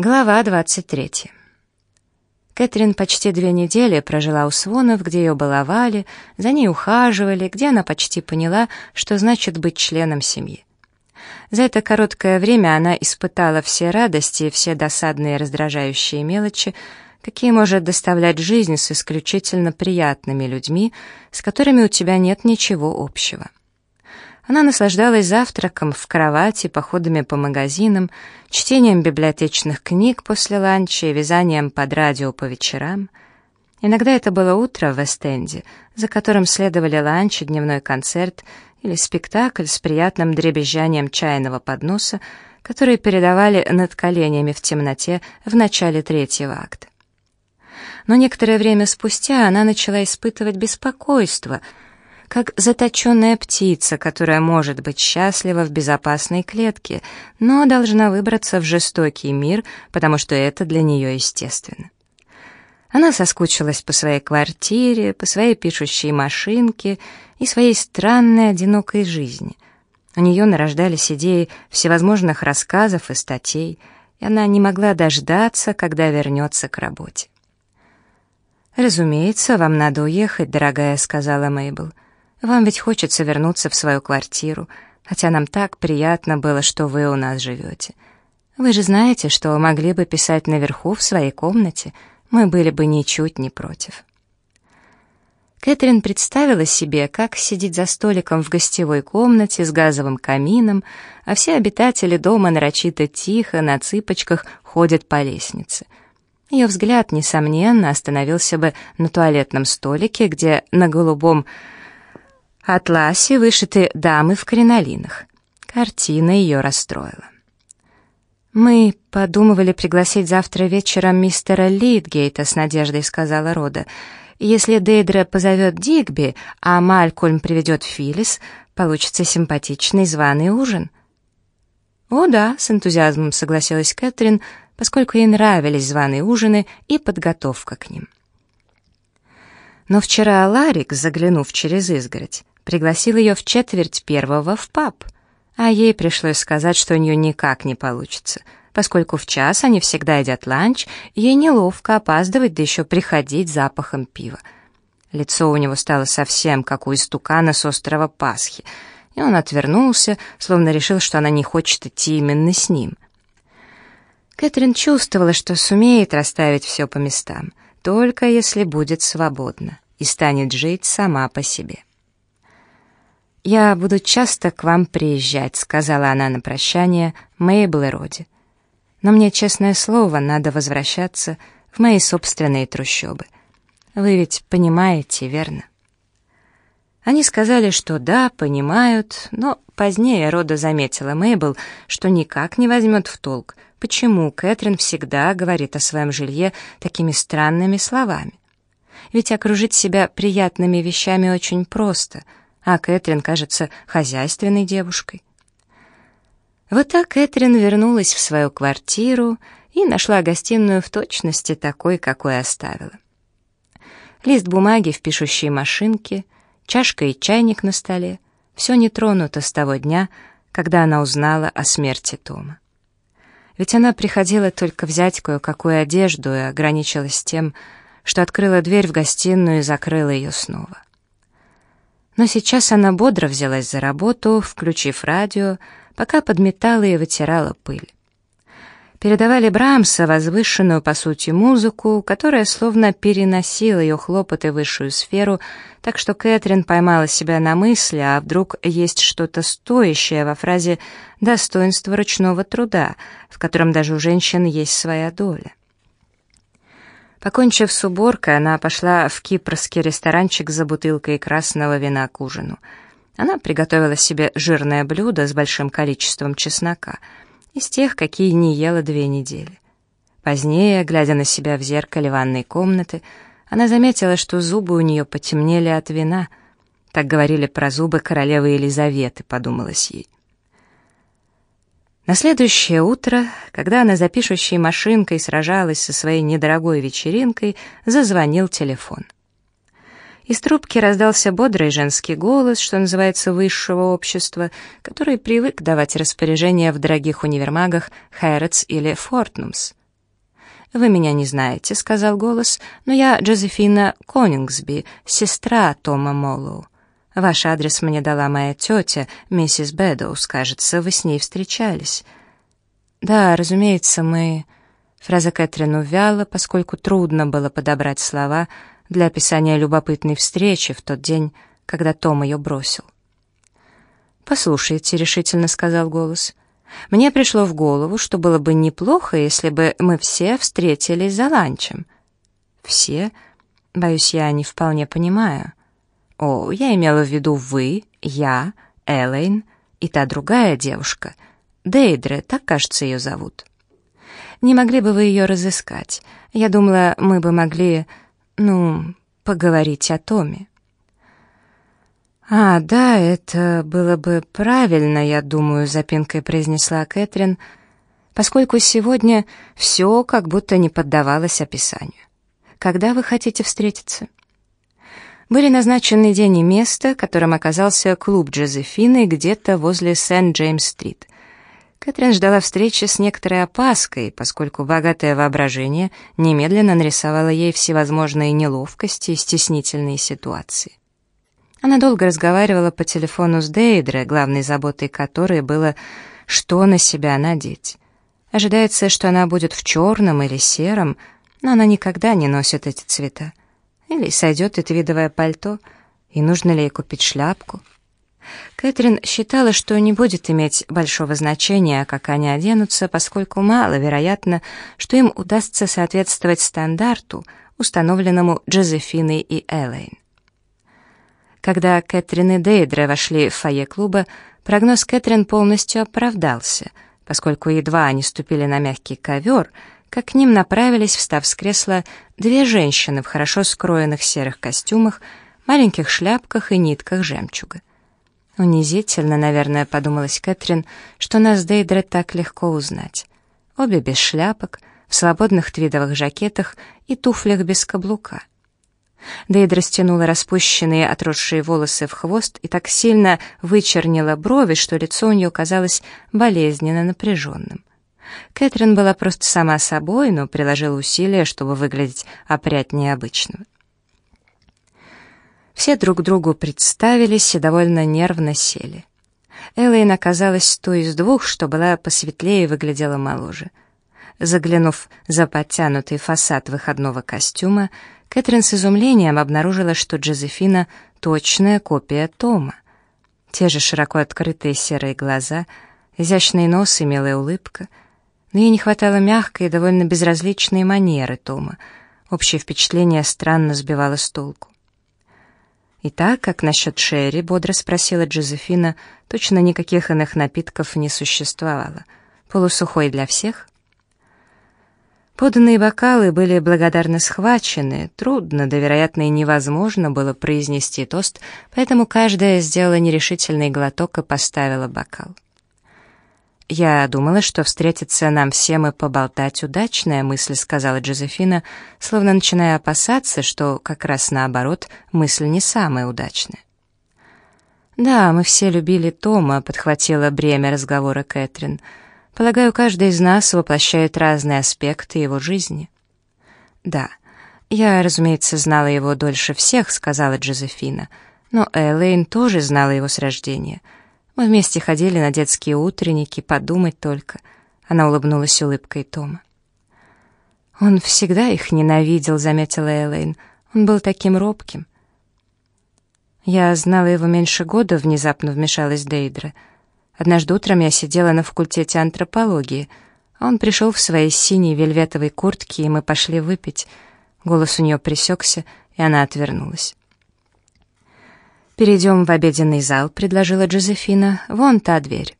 Глава 23. Кэтрин почти две недели прожила у Свонов, где ее баловали, за ней ухаживали, где она почти поняла, что значит быть членом семьи. За это короткое время она испытала все радости и все досадные раздражающие мелочи, какие может доставлять жизнь с исключительно приятными людьми, с которыми у тебя нет ничего общего. Она наслаждалась завтраком в кровати, походами по магазинам, чтением библиотечных книг после ланча и вязанием под радио по вечерам. Иногда это было утро в Вест-Энде, за которым следовали ланч и дневной концерт или спектакль с приятным дребезжанием чайного подноса, который передавали над коленями в темноте в начале третьего акта. Но некоторое время спустя она начала испытывать беспокойство — как заточенная птица, которая может быть счастлива в безопасной клетке, но должна выбраться в жестокий мир, потому что это для нее естественно. Она соскучилась по своей квартире, по своей пишущей машинке и своей странной одинокой жизни. У нее нарождались идеи всевозможных рассказов и статей, и она не могла дождаться, когда вернется к работе. «Разумеется, вам надо уехать, дорогая», — сказала Мейбл. Вам ведь хочется вернуться в свою квартиру, хотя нам так приятно было, что вы у нас живете. Вы же знаете, что могли бы писать наверху в своей комнате, мы были бы ничуть не против». Кэтрин представила себе, как сидит за столиком в гостевой комнате с газовым камином, а все обитатели дома нарочито тихо, на цыпочках, ходят по лестнице. Ее взгляд, несомненно, остановился бы на туалетном столике, где на голубом атласе вышиты дамы в кринолинах. Картина ее расстроила. «Мы подумывали пригласить завтра вечером мистера Литгейта», — с надеждой сказала Рода. «Если Дейдра позовет Дигби, а Малькольм приведет Филлис, получится симпатичный званый ужин». «О да», — с энтузиазмом согласилась Кэтрин, поскольку ей нравились званые ужины и подготовка к ним. Но вчера Ларик, заглянув через изгородь, пригласил ее в четверть первого в паб, а ей пришлось сказать, что у нее никак не получится, поскольку в час они всегда едят ланч, ей неловко опаздывать, да еще приходить запахом пива. Лицо у него стало совсем как у истукана с острова Пасхи, и он отвернулся, словно решил, что она не хочет идти именно с ним. Кэтрин чувствовала, что сумеет расставить все по местам, только если будет свободна и станет жить сама по себе. «Я буду часто к вам приезжать», — сказала она на прощание Мейбл и Роди. «Но мне, честное слово, надо возвращаться в мои собственные трущобы. Вы ведь понимаете, верно?» Они сказали, что да, понимают, но позднее Рода заметила Мейбл, что никак не возьмет в толк, почему Кэтрин всегда говорит о своем жилье такими странными словами. Ведь окружить себя приятными вещами очень просто — а Кэтрин кажется хозяйственной девушкой. Вот так Кэтрин вернулась в свою квартиру и нашла гостиную в точности такой, какой оставила. Лист бумаги в пишущей машинке, чашка и чайник на столе — все не тронуто с того дня, когда она узнала о смерти Тома. Ведь она приходила только взять кое-какую одежду и ограничилась тем, что открыла дверь в гостиную и закрыла ее снова. Но сейчас она бодро взялась за работу, включив радио, пока подметала и вытирала пыль. Передавали Брамса возвышенную, по сути, музыку, которая словно переносила ее хлопоты в высшую сферу, так что Кэтрин поймала себя на мысли, а вдруг есть что-то стоящее во фразе «достоинство ручного труда», в котором даже у женщин есть своя доля. Покончив с уборкой, она пошла в кипрский ресторанчик за бутылкой красного вина к ужину. Она приготовила себе жирное блюдо с большим количеством чеснока, из тех, какие не ела две недели. Позднее, глядя на себя в зеркале ванной комнаты, она заметила, что зубы у нее потемнели от вина. Так говорили про зубы королевы Елизаветы, подумалось ей. На следующее утро, когда она за пишущей машинкой сражалась со своей недорогой вечеринкой, зазвонил телефон. Из трубки раздался бодрый женский голос, что называется, высшего общества, который привык давать распоряжения в дорогих универмагах Хэротс или Фортнумс. «Вы меня не знаете», — сказал голос, «но я Джозефина Конингсби, сестра Тома Моллоу. Ваш адрес мне дала моя тетя, миссис Бэдоус, кажется, вы с ней встречались». «Да, разумеется, мы...» Фраза Кэтрин увяла, поскольку трудно было подобрать слова для описания любопытной встречи в тот день, когда Том ее бросил. «Послушайте», — решительно сказал голос, — «мне пришло в голову, что было бы неплохо, если бы мы все встретились за ланчем». «Все?» Боюсь, я не вполне понимаю. О, я имела в виду вы, я, Элейн и та другая девушка. Дейдре, так, кажется, ее зовут. Не могли бы вы ее разыскать? Я думала, мы бы могли, ну, поговорить о Томе. «А, да, это было бы правильно, я думаю», — запинкой произнесла Кэтрин, поскольку сегодня все как будто не поддавалось описанию. «Когда вы хотите встретиться?» Были назначены день и место, которым оказался клуб Джозефины где-то возле Сент-Джеймс-стрит. Кэтрин ждала встречи с некоторой опаской, поскольку богатое воображение немедленно нарисовало ей всевозможные неловкости и стеснительные ситуации. Она долго разговаривала по телефону с Дейдре, главной заботой которой было, что на себя надеть. Ожидается, что она будет в черном или сером, но она никогда не носит эти цвета. Или сойдет и твидовое пальто, и нужно ли ей купить шляпку. Кэтрин считала, что не будет иметь большого значения, как они оденутся, поскольку маловероятно, что им удастся соответствовать стандарту, установленному Джозефиной и Элейн. Когда Кэтрин и Дейдре вошли в фойе клуба, прогноз Кэтрин полностью оправдался, поскольку едва они ступили на мягкий ковер, как к ним направились, встав с кресла, две женщины в хорошо скроенных серых костюмах, маленьких шляпках и нитках жемчуга. Унизительно, наверное, подумалась Кэтрин, что нас Дейдре так легко узнать. Обе без шляпок, в свободных твидовых жакетах и туфлях без каблука. Дейдра стянула распущенные отросшие волосы в хвост и так сильно вычернила брови, что лицо у нее казалось болезненно напряженным. Кэтрин была просто сама собой, но приложила усилия, чтобы выглядеть опрятнее обычного. Все друг другу представились и довольно нервно сели. Элэйн оказалась той из двух, что была посветлее и выглядела моложе. Заглянув за подтянутый фасад выходного костюма, Кэтрин с изумлением обнаружила, что Джозефина — точная копия Тома. Те же широко открытые серые глаза, изящный нос и милая улыбка. Но ей не хватало мягкой и довольно безразличной манеры Тома. Общее впечатление странно сбивало с толку. «Итак, как насчет Шерри?» — бодро спросила Джозефина. Точно никаких иных напитков не существовало. «Полусухой для всех?» Поданные бокалы были благодарно схвачены, трудно, да, вероятно, и невозможно было произнести тост, поэтому каждая сделала нерешительный глоток и поставила бокал. «Я думала, что встретиться нам всем и поболтать — удачная мысль», — сказала Джозефина, словно начиная опасаться, что как раз наоборот мысль не самая удачная. «Да, мы все любили Тома», — подхватила бремя разговора Кэтрин, — Полагаю, каждый из нас воплощает разные аспекты его жизни. Да, я, разумеется, знала его дольше всех, сказала Джозефина, но Элейн тоже знала его с рождения. Мы вместе ходили на детские утренники, подумать только. Она улыбнулась улыбкой Тома. «Он всегда их ненавидел», — заметила Элейн. «Он был таким робким». «Я знала его меньше года», — внезапно вмешалась Дейдра. Однажды утром я сидела на факультете антропологии, а он пришел в своей синей вельветовой куртке, и мы пошли выпить. Голос у нее пресекся, и она отвернулась. «Перейдем в обеденный зал», — предложила Джозефина. «Вон та дверь».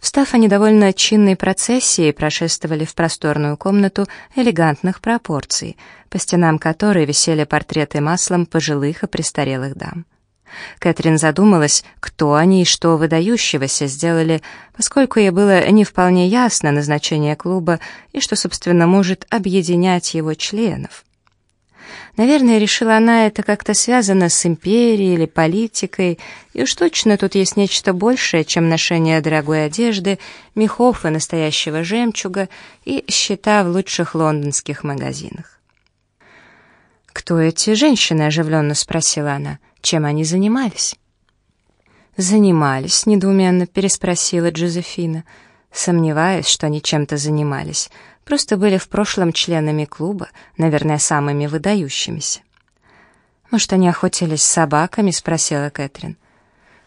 Встав, они довольно чинной процессией прошествовали в просторную комнату элегантных пропорций, по стенам которой висели портреты маслом пожилых и престарелых дам. Кэтрин задумалась, кто они и что выдающегося сделали, поскольку ей было не вполне ясно назначение клуба и что, собственно, может объединять его членов. Наверное, решила она, это как-то связано с империей или политикой, и уж точно тут есть нечто большее, чем ношение дорогой одежды, мехов и настоящего жемчуга и счета в лучших лондонских магазинах. «Кто эти женщины?» — оживленно спросила она. «Чем они занимались?» «Занимались», — недоуменно переспросила Джозефина. Сомневаюсь, что они чем-то занимались. Просто были в прошлом членами клуба, наверное, самыми выдающимися. «Может, они охотились с собаками?» — спросила Кэтрин.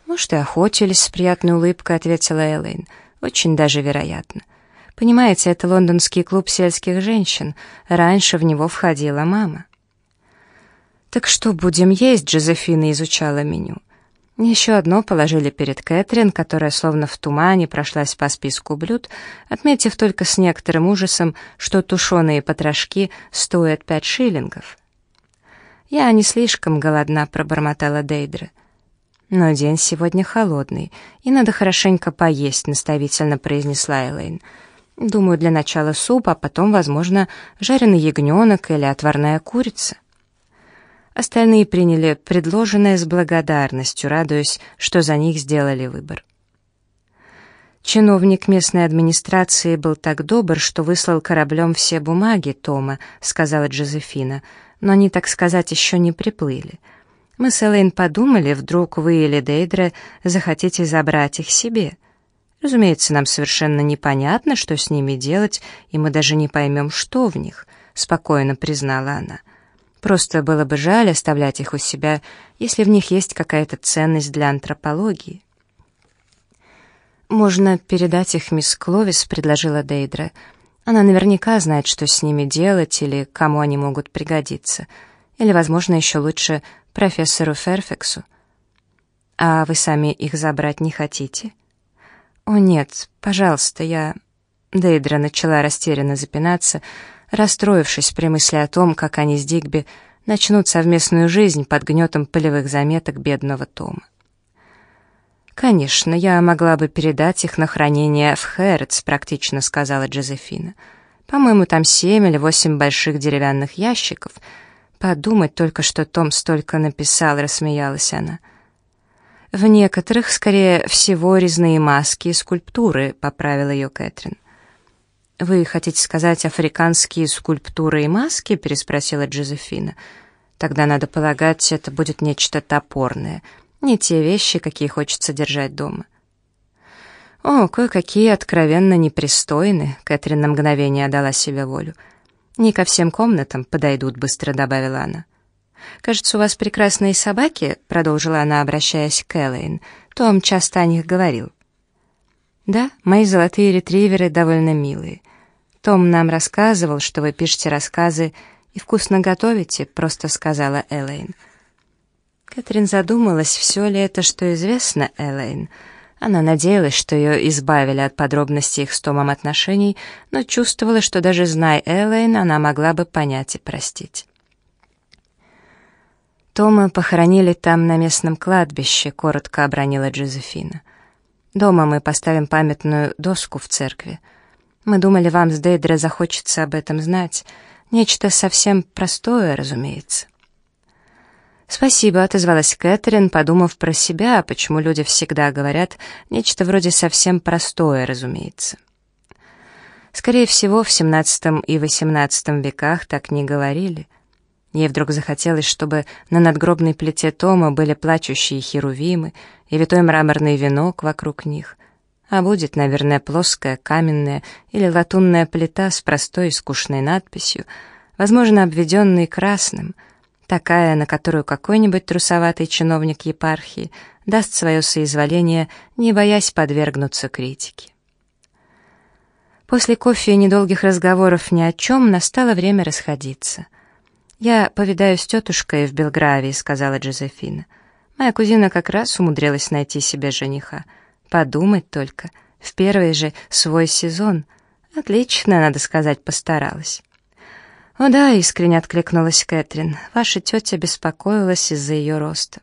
«Может, и охотились», — с приятной улыбкой ответила Элейн. «Очень даже вероятно. Понимаете, это лондонский клуб сельских женщин. Раньше в него входила мама». «Так что будем есть?» — Джозефина изучала меню. Еще одно положили перед Кэтрин, которая словно в тумане прошлась по списку блюд, отметив только с некоторым ужасом, что тушеные потрошки стоят пять шиллингов. «Я не слишком голодна», — пробормотала Дейдра. «Но день сегодня холодный, и надо хорошенько поесть», — наставительно произнесла Элейн. «Думаю, для начала суп, а потом, возможно, жареный ягненок или отварная курица». Остальные приняли предложенное с благодарностью, радуясь, что за них сделали выбор. Чиновник местной администрации был так добр, что выслал кораблем все бумаги Тома, сказала Джозефина, но они, так сказать, еще не приплыли. Мы с Элейн подумали, вдруг вы или Дейдре захотите забрать их себе. Разумеется, нам совершенно непонятно, что с ними делать, и мы даже не поймем, что в них, спокойно признала она. Просто было бы жаль оставлять их у себя, если в них есть какая-то ценность для антропологии. «Можно передать их мисс Кловис», — предложила Дейдра. «Она наверняка знает, что с ними делать или кому они могут пригодиться. Или, возможно, еще лучше профессору Ферфексу. А вы сами их забрать не хотите?» «О, нет, пожалуйста, я...» Дейдра начала растерянно запинаться, — расстроившись при мысли о том, как они с Дигби начнут совместную жизнь под гнетом полевых заметок бедного Тома. «Конечно, я могла бы передать их на хранение в Хэротс», — практично сказала Джозефина. «По-моему, там семь или восемь больших деревянных ящиков. Подумать только, что Том столько написал», — рассмеялась она. «В некоторых, скорее всего, резные маски и скульптуры», — поправила ее Кэтрин. «Вы хотите сказать африканские скульптуры и маски?» — переспросила Джозефина. «Тогда, надо полагать, это будет нечто топорное, не те вещи, какие хочется держать дома». «О, кое-какие откровенно непристойны», — Кэтрин на мгновение отдала себе волю. «Не ко всем комнатам подойдут», — быстро добавила она. «Кажется, у вас прекрасные собаки», — продолжила она, обращаясь к Эллен. «Том часто о них говорил». «Да, мои золотые ретриверы довольно милые. Том нам рассказывал, что вы пишете рассказы и вкусно готовите», — просто сказала Элейн. Кэтрин задумалась, все ли это, что известно Элейн. Она надеялась, что ее избавили от подробностей их с Томом отношений, но чувствовала, что даже зная Элейн, она могла бы понять и простить. «Тома похоронили там, на местном кладбище», — коротко обронила Джозефина. «Дома мы поставим памятную доску в церкви». Мы думали, вам с Дейдре захочется об этом знать. Нечто совсем простое, разумеется». «Спасибо», — отозвалась Кэтрин, подумав про себя, почему люди всегда говорят нечто вроде «совсем простое», разумеется. Скорее всего, в XVII и XVIII веках так не говорили. Ей вдруг захотелось, чтобы на надгробной плите Тома были плачущие херувимы и витой мраморный венок вокруг них — а будет, наверное, плоская, каменная или латунная плита с простой и скучной надписью, возможно, обведенной красным, такая, на которую какой-нибудь трусоватый чиновник епархии даст свое соизволение, не боясь подвергнуться критике. После кофе и недолгих разговоров ни о чем настало время расходиться. «Я повидаю с тетушкой в Белгравии», — сказала Джозефина. «Моя кузина как раз умудрилась найти себе жениха». Подумать только, в первый же свой сезон. Отлично, надо сказать, постаралась. «О да», — искренне откликнулась Кэтрин, — «ваша тетя беспокоилась из-за ее роста».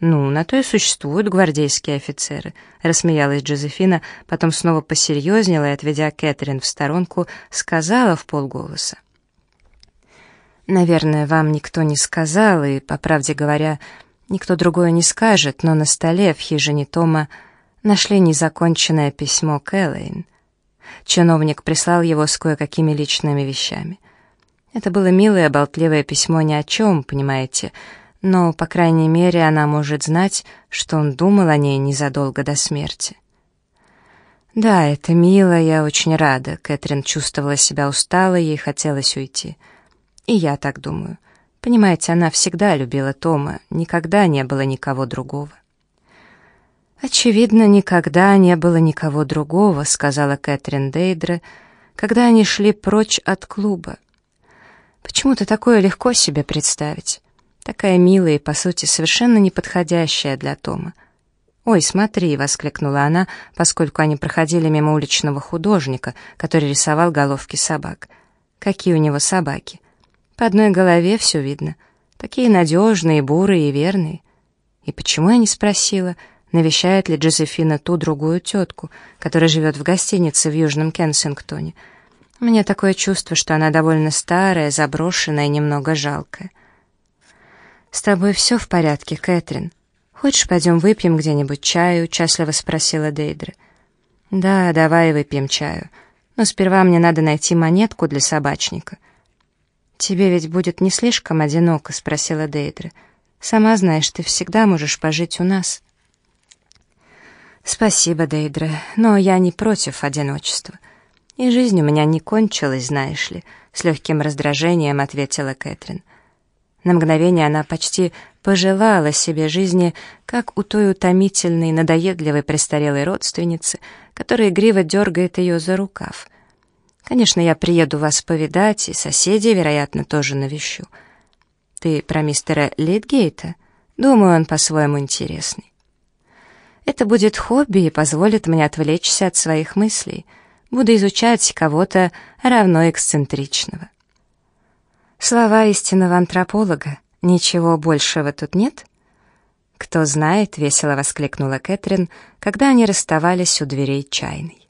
«Ну, на то и существуют гвардейские офицеры», — рассмеялась Джозефина, потом снова посерьезнела и, отведя Кэтрин в сторонку, сказала в полголоса. Наверное, вам никто не сказал, и, по правде говоря, никто другой не скажет, но на столе в хижине Тома нашли незаконченное письмо Кэллоин. Чиновник прислал его с кое-какими личными вещами. Это было милое, болтливое письмо ни о чем, понимаете, но, по крайней мере, она может знать, что он думал о ней незадолго до смерти. «Да, это мило, я очень рада», — Кэтрин чувствовала себя усталой, ей хотелось уйти. «И я так думаю. Понимаете, она всегда любила Тома, никогда не было никого другого». «Очевидно, никогда не было никого другого», — сказала Кэтрин Дейдре, когда они шли прочь от клуба. «Почему-то такое легко себе представить. Такая милая и, по сути, совершенно неподходящая для Тома. «Ой, смотри!» — воскликнула она, поскольку они проходили мимо уличного художника, который рисовал головки собак. «Какие у него собаки!» «По одной голове все видно. Такие надежные, бурые и верные». И почему я не спросила, навещает ли Джозефина ту другую тетку, которая живет в гостинице в Южном Кенсингтоне. У меня такое чувство, что она довольно старая, заброшенная и немного жалкая. «С тобой все в порядке, Кэтрин? Хочешь, пойдем выпьем где-нибудь чаю?» — участливо спросила Дейдра. «Да, давай выпьем чаю. Но сперва мне надо найти монетку для собачника». «Тебе ведь будет не слишком одиноко?» — спросила Дейдра. «Сама знаешь, ты всегда можешь пожить у нас». «Спасибо, Дейдра, но я не против одиночества. И жизнь у меня не кончилась, знаешь ли», — с легким раздражением ответила Кэтрин. На мгновение она почти пожелала себе жизни, как у той утомительной, надоедливой престарелой родственницы, которая игриво дергает ее за рукав. «Конечно, я приеду вас повидать, и соседей, вероятно, тоже навещу. Ты про мистера Литгейта? Думаю, он по-своему интересный. Это будет хобби и позволит мне отвлечься от своих мыслей. Буду изучать кого-то равно эксцентричного. Слова истинного антрополога. Ничего большего тут нет? Кто знает, весело воскликнула Кэтрин, когда они расставались у дверей чайной.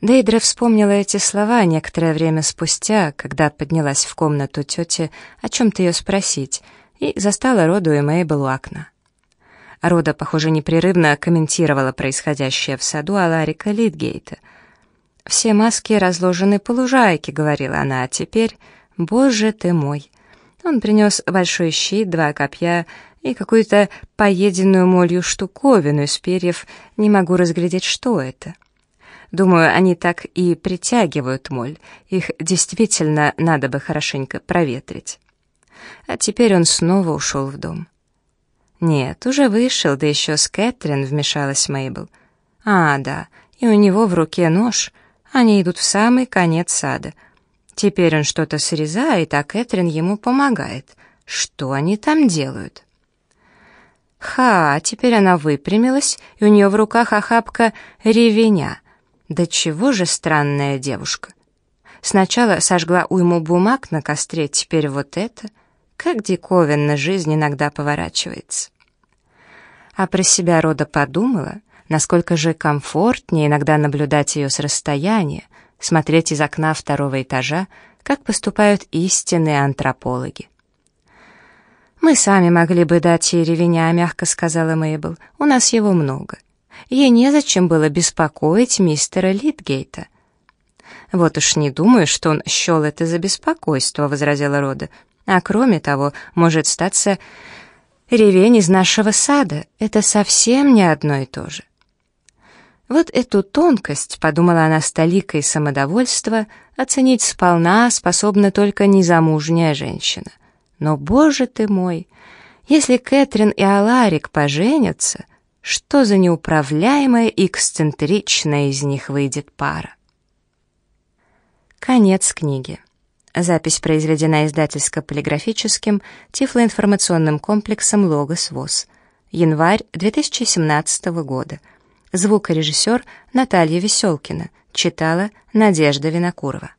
Дейдра вспомнила эти слова некоторое время спустя, когда поднялась в комнату тети о чем-то ее спросить, и застала Роду и Мейбл у окна. Рода, похоже, непрерывно комментировала происходящее в саду Аларика Литгейта. «Все маски разложены по лужайке», — говорила она, — «а теперь...» «Боже ты мой!» Он принес большой щит, два копья и какую-то поеденную молью штуковину из перьев. Не могу разглядеть, что это. Думаю, они так и притягивают моль. Их действительно надо бы хорошенько проветрить. А теперь он снова ушел в дом. «Нет, уже вышел, да еще с Кэтрин», — вмешалась Мейбл. «А, да, и у него в руке нож. Они идут в самый конец сада». Теперь он что-то срезает, а Кэтрин ему помогает. Что они там делают? Ха, теперь она выпрямилась, и у нее в руках охапка ревеня. Да чего же странная девушка. Сначала сожгла уйму бумаг на костре, теперь вот это. Как диковинно жизнь иногда поворачивается. А про себя Рода подумала, насколько же комфортнее иногда наблюдать ее с расстояния, смотреть из окна второго этажа, как поступают истинные антропологи. «Мы сами могли бы дать ей ревеня», — мягко сказала Мейбл. «У нас его много. Ей незачем было беспокоить мистера Литгейта». «Вот уж не думаю, что он счел это за беспокойство», — возразила Рода. «А кроме того, может статься ревень из нашего сада. Это совсем не одно и то же». Вот эту тонкость, подумала она с толикой самодовольства, оценить сполна способна только незамужняя женщина. Но, боже ты мой, если Кэтрин и Аларик поженятся, что за неуправляемая эксцентричная из них выйдет пара? Конец книги. Запись произведена издательско-полиграфическим тифлоинформационным комплексом «Логос ВОЗ». Январь 2017 года. Звукорежиссер Наталья Веселкина. Читала Надежда Винокурова.